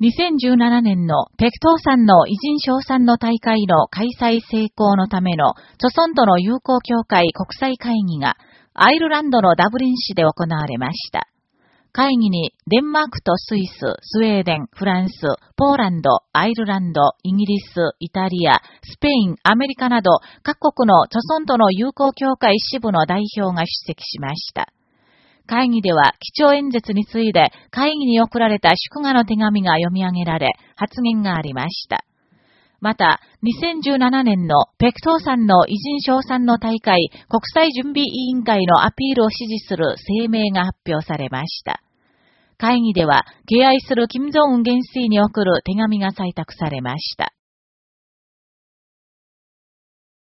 2017年の北東山の偉人賞賛の大会の開催成功のための、著村との友好協会国際会議が、アイルランドのダブリン市で行われました。会議にデンマークとスイス、スウェーデン、フランス、ポーランド、アイルランド、イギリス、イタリア、スペイン、アメリカなど各国の著村との友好協会支部の代表が出席しました。会議では、基調演説について、会議に送られた祝賀の手紙が読み上げられ、発言がありました。また、2017年の北東山の偉人賞賛の大会国際準備委員会のアピールを支持する声明が発表されました。会議では、敬愛する金正恩元帥に送る手紙が採択されました。